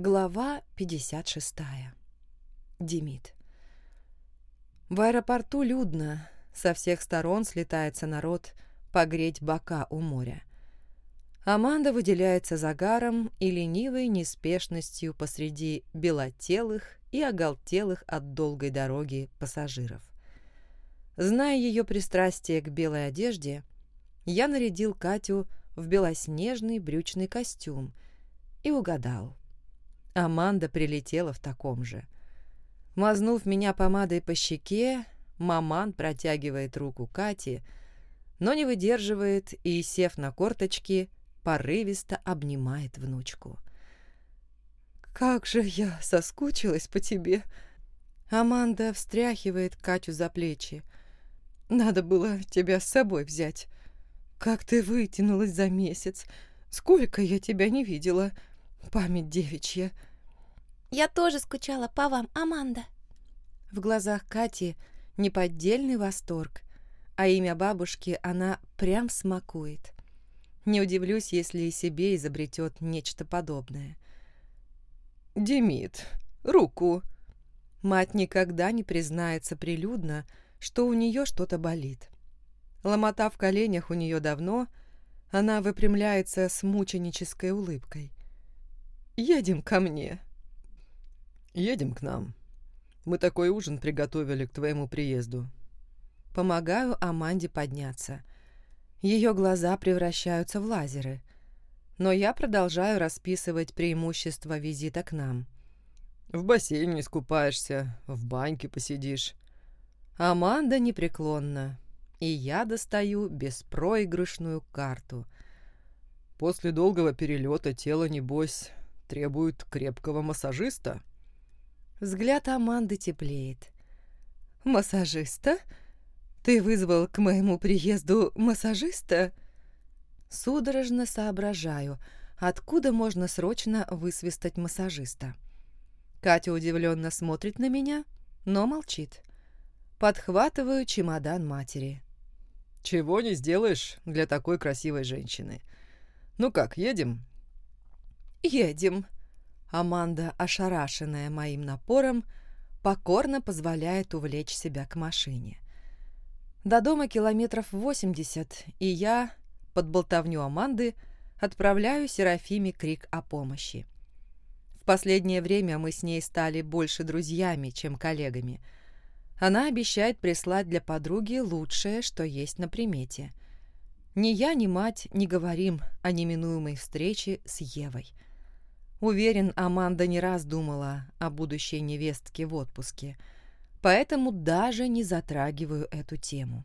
Глава 56. Демид. В аэропорту людно. Со всех сторон слетается народ погреть бока у моря. Аманда выделяется загаром и ленивой неспешностью посреди белотелых и оголтелых от долгой дороги пассажиров. Зная ее пристрастие к белой одежде, я нарядил Катю в белоснежный брючный костюм и угадал. Аманда прилетела в таком же. Мазнув меня помадой по щеке, маман протягивает руку Кате, но не выдерживает и, сев на корточки, порывисто обнимает внучку. «Как же я соскучилась по тебе!» Аманда встряхивает Катю за плечи. «Надо было тебя с собой взять. Как ты вытянулась за месяц! Сколько я тебя не видела! Память девичья!» «Я тоже скучала по вам, Аманда!» В глазах Кати неподдельный восторг, а имя бабушки она прям смакует. Не удивлюсь, если и себе изобретет нечто подобное. «Демид, руку!» Мать никогда не признается прилюдно, что у нее что-то болит. Ломота в коленях у нее давно, она выпрямляется с мученической улыбкой. «Едем ко мне». «Едем к нам. Мы такой ужин приготовили к твоему приезду». Помогаю Аманде подняться. Ее глаза превращаются в лазеры. Но я продолжаю расписывать преимущества визита к нам. «В бассейне искупаешься, в баньке посидишь». Аманда непреклонна и я достаю беспроигрышную карту. После долгого перелета тело, небось, требует крепкого массажиста. Взгляд Аманды теплеет. «Массажиста? Ты вызвал к моему приезду массажиста?» Судорожно соображаю, откуда можно срочно высвистать массажиста. Катя удивленно смотрит на меня, но молчит. Подхватываю чемодан матери. Чего не сделаешь для такой красивой женщины. Ну как, едем? Едем. Аманда, ошарашенная моим напором, покорно позволяет увлечь себя к машине. До дома километров восемьдесят, и я, под болтовню Аманды, отправляю Серафиме крик о помощи. В последнее время мы с ней стали больше друзьями, чем коллегами – она обещает прислать для подруги лучшее, что есть на примете. Ни я, ни мать не говорим о неминуемой встрече с Евой. Уверен, Аманда не раз думала о будущей невестке в отпуске, поэтому даже не затрагиваю эту тему.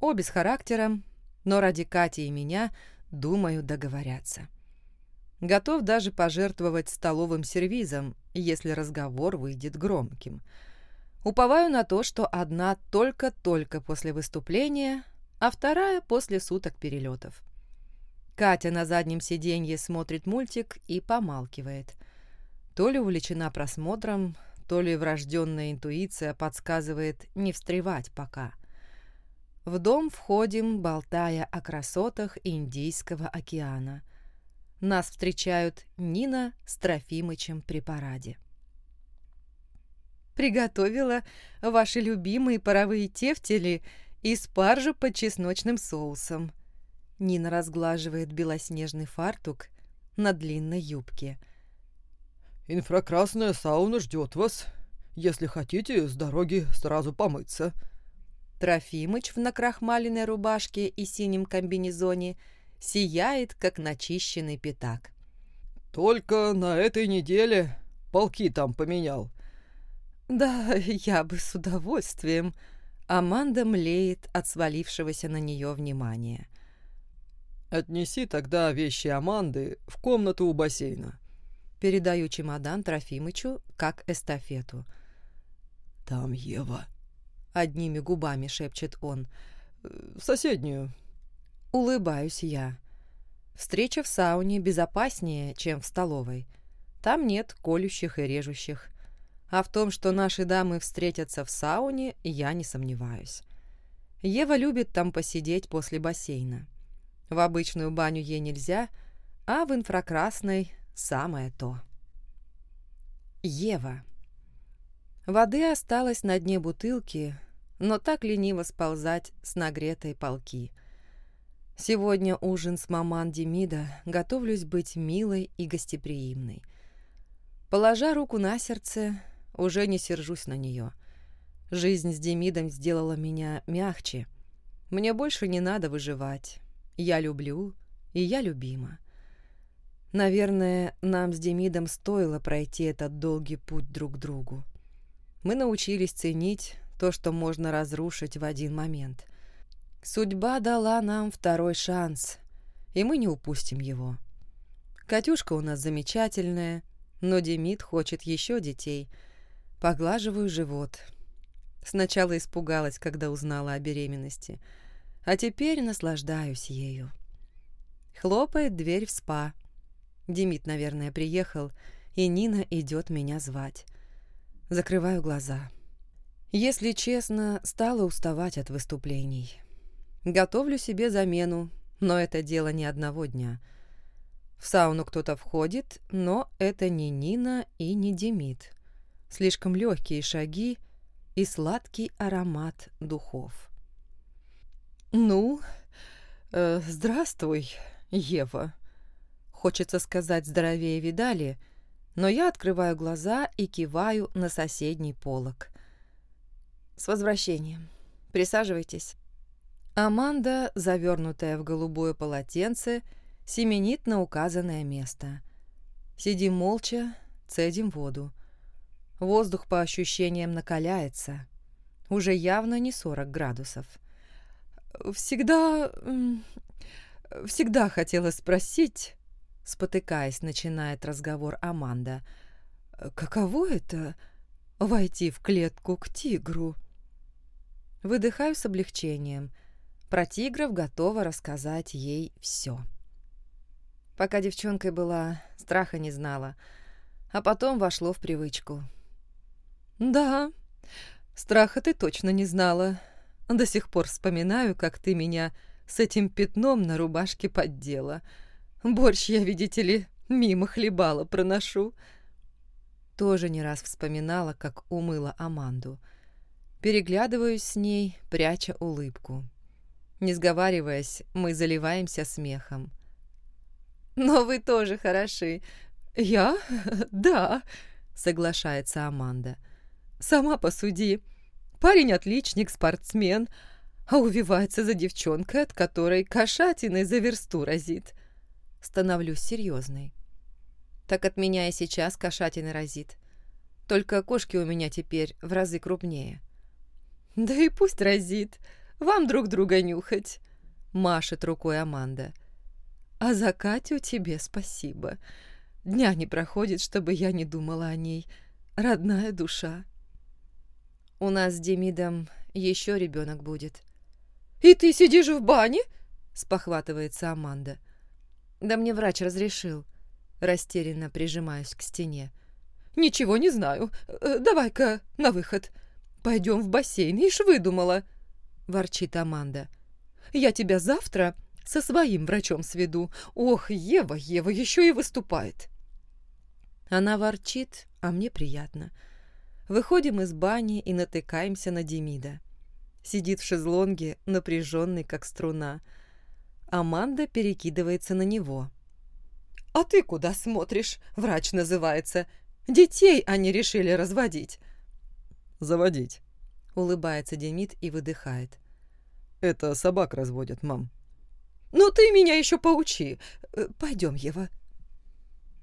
Обе с характером, но ради Кати и меня, думаю, договорятся. Готов даже пожертвовать столовым сервизом, если разговор выйдет громким – Уповаю на то, что одна только-только после выступления, а вторая после суток перелетов. Катя на заднем сиденье смотрит мультик и помалкивает. То ли увлечена просмотром, то ли врожденная интуиция подсказывает не встревать пока. В дом входим, болтая о красотах Индийского океана. Нас встречают Нина с Трофимычем при параде приготовила ваши любимые паровые тефтели и спаржу под чесночным соусом. Нина разглаживает белоснежный фартук на длинной юбке. «Инфракрасная сауна ждет вас. Если хотите, с дороги сразу помыться». Трофимыч в накрахмаленной рубашке и синем комбинезоне сияет, как начищенный пятак. «Только на этой неделе полки там поменял. «Да, я бы с удовольствием». Аманда млеет от свалившегося на нее внимания. «Отнеси тогда вещи Аманды в комнату у бассейна». Передаю чемодан Трофимычу, как эстафету. «Там Ева», — одними губами шепчет он. «В соседнюю». Улыбаюсь я. Встреча в сауне безопаснее, чем в столовой. Там нет колющих и режущих. А в том, что наши дамы встретятся в сауне, я не сомневаюсь. Ева любит там посидеть после бассейна. В обычную баню ей нельзя, а в инфракрасной самое то. Ева. Воды осталось на дне бутылки, но так лениво сползать с нагретой полки. Сегодня ужин с маман Демида, готовлюсь быть милой и гостеприимной. Положа руку на сердце, уже не сержусь на нее. Жизнь с Демидом сделала меня мягче. Мне больше не надо выживать. Я люблю, и я любима. Наверное, нам с Демидом стоило пройти этот долгий путь друг к другу. Мы научились ценить то, что можно разрушить в один момент. Судьба дала нам второй шанс, и мы не упустим его. Катюшка у нас замечательная, но Демид хочет еще детей. Поглаживаю живот. Сначала испугалась, когда узнала о беременности, а теперь наслаждаюсь ею. Хлопает дверь в спа. Демид, наверное, приехал, и Нина идет меня звать. Закрываю глаза. Если честно, стала уставать от выступлений. Готовлю себе замену, но это дело не одного дня. В сауну кто-то входит, но это не Нина и не Демид. Слишком легкие шаги и сладкий аромат духов. «Ну, э, здравствуй, Ева», Хочется сказать «здоровее видали», но я открываю глаза и киваю на соседний полок. «С возвращением. Присаживайтесь». Аманда, завернутая в голубое полотенце, семенит на указанное место. Сидим молча, цедим воду. Воздух по ощущениям накаляется. Уже явно не 40 градусов. «Всегда... всегда хотела спросить...» Спотыкаясь, начинает разговор Аманда. «Каково это — войти в клетку к тигру?» Выдыхаю с облегчением. Про тигров готова рассказать ей все. Пока девчонкой была, страха не знала, а потом вошло в привычку. «Да, страха ты точно не знала. До сих пор вспоминаю, как ты меня с этим пятном на рубашке поддела». Борщ я, видите ли, мимо хлебала проношу. Тоже не раз вспоминала, как умыла Аманду. Переглядываюсь с ней, пряча улыбку. Не сговариваясь, мы заливаемся смехом. «Но вы тоже хороши». «Я? Да», — соглашается Аманда. «Сама посуди. Парень отличник, спортсмен, а увивается за девчонкой, от которой кошатиной за версту разит становлюсь серьезной. Так от меня и сейчас кошатина разит. Только кошки у меня теперь в разы крупнее. «Да и пусть разит. Вам друг друга нюхать», — машет рукой Аманда. «А за Катю тебе спасибо. Дня не проходит, чтобы я не думала о ней. Родная душа». «У нас с Демидом еще ребенок будет». «И ты сидишь в бане?» — спохватывается Аманда. Да мне врач разрешил. Растерянно прижимаюсь к стене. «Ничего не знаю. Э, давай-ка на выход. Пойдем в бассейн, ишь выдумала!» Ворчит Аманда. «Я тебя завтра со своим врачом сведу. Ох, Ева, Ева еще и выступает!» Она ворчит, а мне приятно. Выходим из бани и натыкаемся на Демида. Сидит в шезлонге, напряженный, как струна. Аманда перекидывается на него. «А ты куда смотришь? Врач называется. Детей они решили разводить». «Заводить», — улыбается Демид и выдыхает. «Это собак разводят, мам». «Ну ты меня еще поучи. Э, Пойдем, Ева,